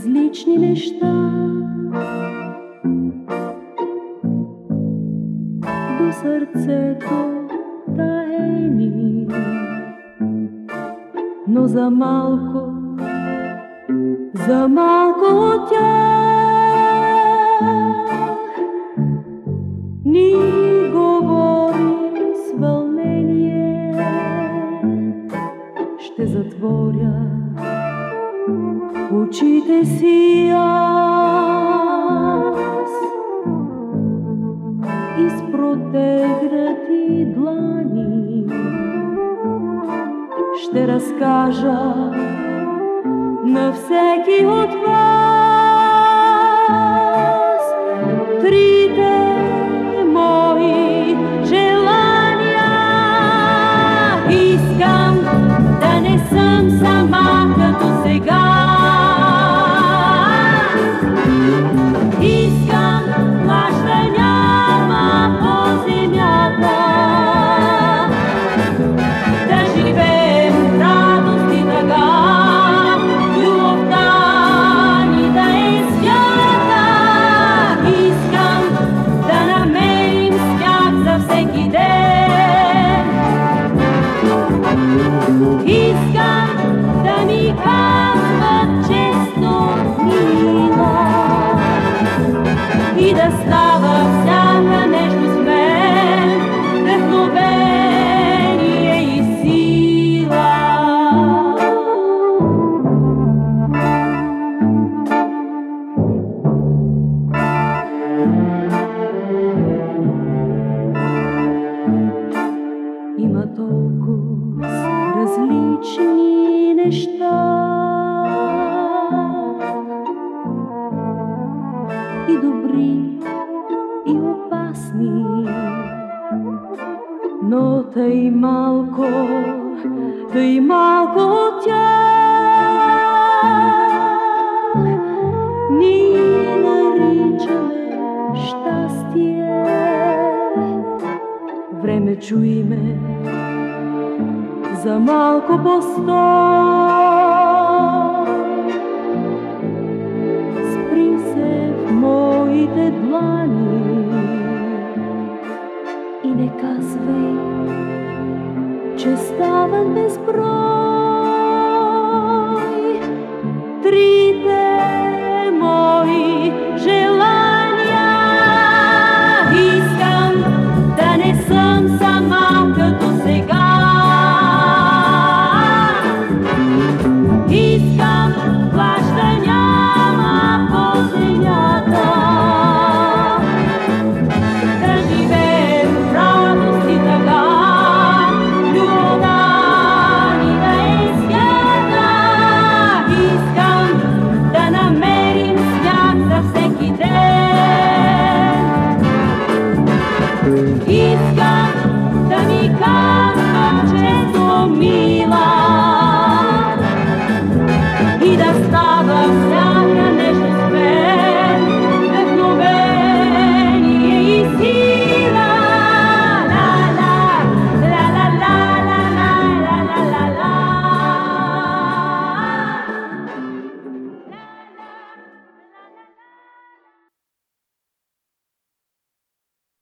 различни неща. До сърцето таени, но за малко, за малко от ни говори с вълнение. Ще затворя очите си аз. И с протегнати длани. Ще разкажа на всеки от вас различни неща. И добри, и опасни. Но тъй малко, тъй малко от тях ни наричаме щастие. Време за малко постой. Спри се в моите длани и не казвай, че стават безброй трите